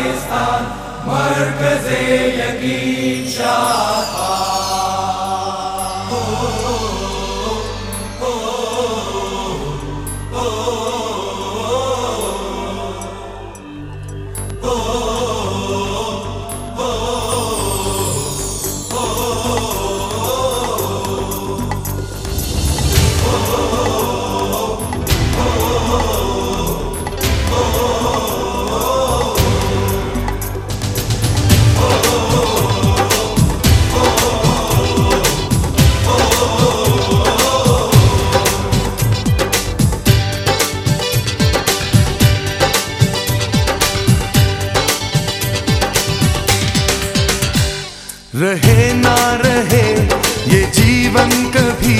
पाकिस्तान मर्कज़े यकीन शाह रहे ना रहे ये जीवन कभी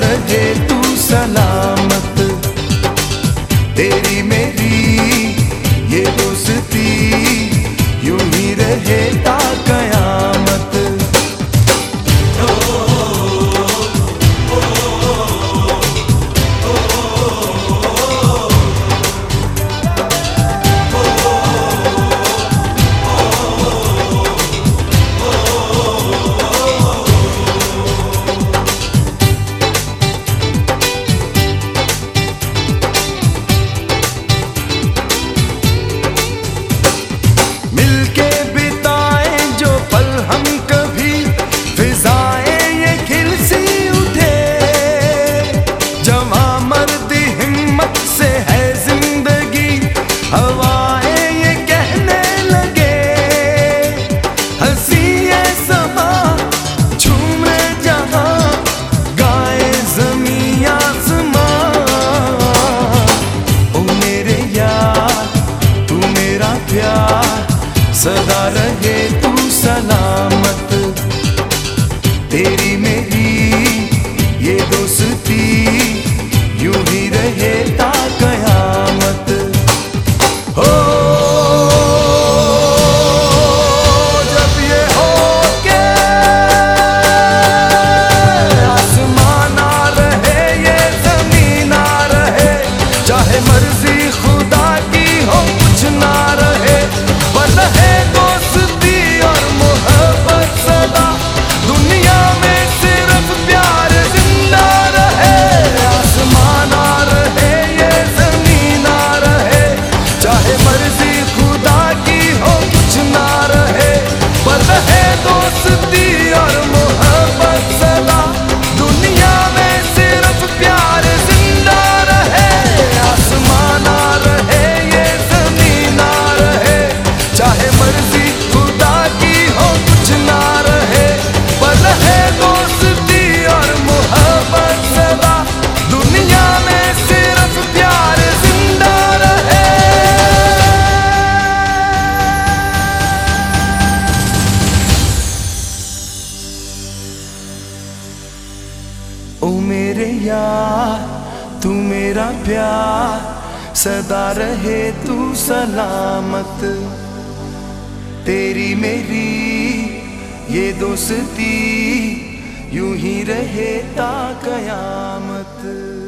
रहे तू सलामत। तेरी मेरी ये दोस्ती यूँ ही रहे ता कयामत। प्यार सदा रहे तू सलाम। मेरे यार, तू मेरा प्यार, सदा रहे तू सलामत। तेरी मेरी ये दोस्ती, यूँ ही रहे ता कयामत।